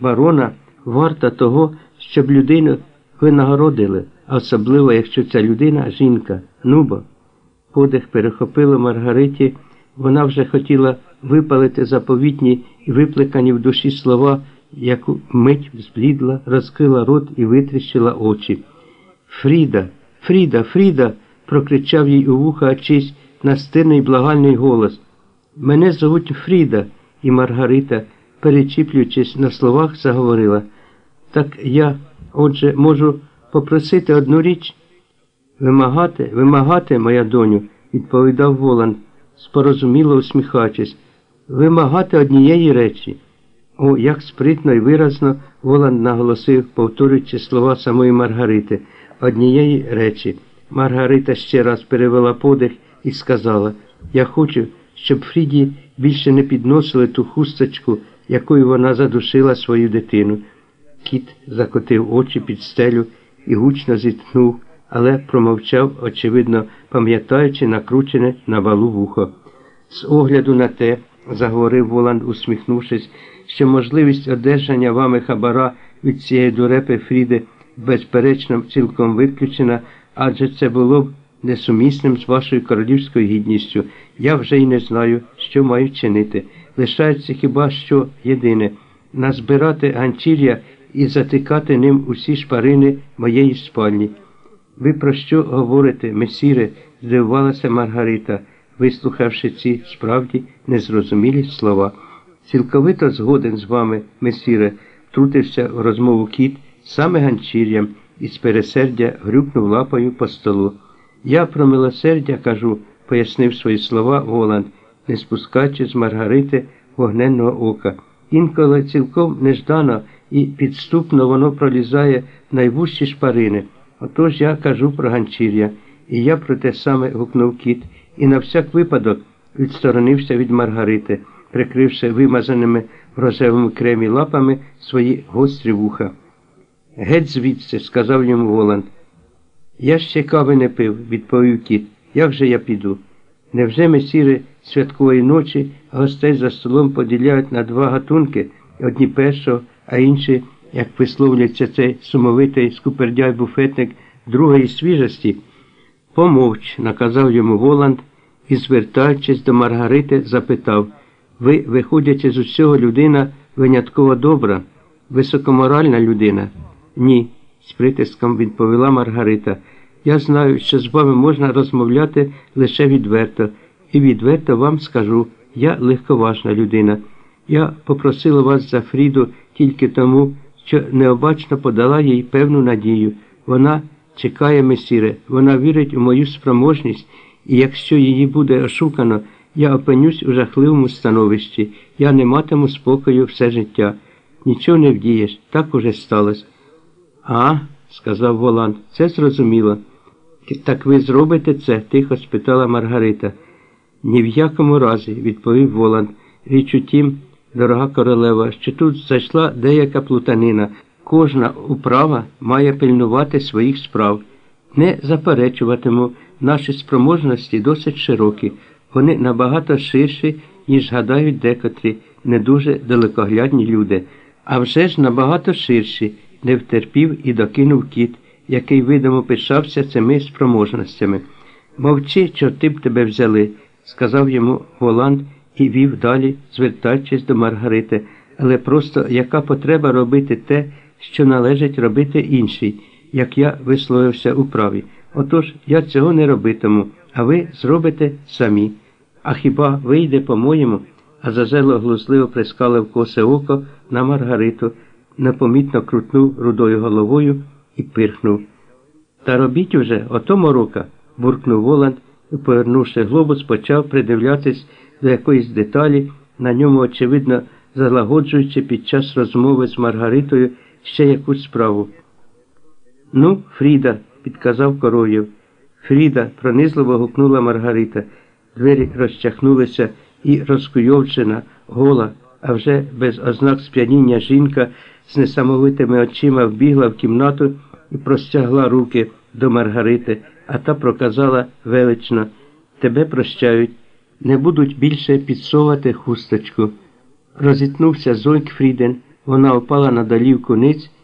барона варта того, щоб людину винагородили, особливо, якщо ця людина жінка. Ну бо. Подих перехопило Маргариті, вона вже хотіла випалити заповітні і випликані в душі слова, яку мить зблідла, розкрила рот і витріщила очі. Фріда, Фріда, Фріда, прокричав їй у вуха чийсь настирний благальний голос. Мене зовуть Фріда, і Маргарита, перечіплюючись на словах, заговорила. Так я, отже, можу попросити одну річ. Вимагати, вимагати, моя доню, відповідав Воланд, спорозуміло усміхаючись, вимагати однієї речі. О, як спритно і виразно Воланд наголосив, повторюючи слова самої Маргарити, однієї речі. Маргарита ще раз перевела подих і сказала Я хочу, щоб Фріді більше не підносили ту хусточку, якою вона задушила свою дитину. Кіт закотив очі під стелю і гучно зітхнув, але промовчав, очевидно, пам'ятаючи накручене на валу вухо. З огляду на те, заговорив Воланд, усміхнувшись, що можливість одержання вами хабара від цієї дурепи Фріди безперечно цілком виключена, адже це було б несумісним з вашою королівською гідністю. Я вже й не знаю, що маю чинити. Лишається хіба що єдине назбирати ганчір'я і затикати ним усі шпарини моєї спальні. Ви про що говорите, месіре? здивувалася Маргарита, вислухавши ці справді незрозумілі слова. Цілковито згоден з вами, месіре, втрутився в розмову кіт саме ганчір'ям і з пересердя грюкнув лапою по столу. Я про милосердя кажу, пояснив свої слова Воланд, не спускаючи з Маргарити вогненного ока. Інколи цілком неждано і підступно воно пролізає в найвужчі шпарини. Отож я кажу про ганчір'я, і я про те саме гукнув кіт, і на всяк випадок відсторонився від Маргарити, прикривши вимазаними в рожевому кремі лапами свої гострі вуха. Геть звідси, сказав йому Воланд. Я ще кави не пив, відповів кіт. Як же я піду? Невже месіри святкової ночі гостей за столом поділяють на два гатунки, одні першого, а інші, як висловлюється цей сумовитий скупердяй буфетник другої свіжості? Помовч, наказав йому Воланд і, звертаючись до Маргарити, запитав ви, виходячи з усього людина винятково добра, високоморальна людина? Ні, з притиском відповіла Маргарита. Я знаю, що з вами можна розмовляти лише відверто, і відверто вам скажу, я легковажна людина. Я попросила вас за Фріду тільки тому, що необачно подала їй певну надію. Вона чекає месіре, вона вірить у мою спроможність, і якщо її буде ошукано, я опинюсь у жахливому становищі, я не матиму спокою все життя. Нічого не вдієш, так уже сталося. А, сказав Воланд, це зрозуміло. Так ви зробите це? тихо спитала Маргарита. Ні в якому разі, відповів Воланд. Річ у тім, дорога королева, що тут зайшла деяка плутанина. Кожна управа має пильнувати своїх справ. Не заперечуватиму, наші спроможності досить широкі, вони набагато ширші, ніж гадають декотрі, не дуже далекоглядні люди, а вже ж набагато ширші, не втерпів і докинув кіт який видимо пишався цими спроможностями. Мовчи, чорти б тебе взяли, сказав йому Воланд і вів далі, звертаючись до Маргарити, але просто яка потреба робити те, що належить робити іншій, як я висловився у праві. Отож я цього не робитиму, а ви зробите самі. А хіба вийде, по-моєму? А зазело глузливо прискалив косе око на Маргариту, непомітно крутнув рудою головою і пирхнув. Та робіть уже, ото морока, буркнув Воланд і, повернувши глобус, почав придивлятись до якоїсь деталі, на ньому, очевидно, залагоджуючи під час розмови з Маргаритою ще якусь справу. Ну, Фріда, підказав Короєв. Фріда, пронизливо гукнула Маргарита. Двері розчахнулися і розкуйовчена, гола, а вже без ознак сп'яніння жінка з несамовитими очима вбігла в кімнату і простягла руки до Маргарити, а та проказала велично Тебе прощають, не будуть більше підсовувати хусточку. Розітнувся Зойк Фріден, Вона опала на долівку ниць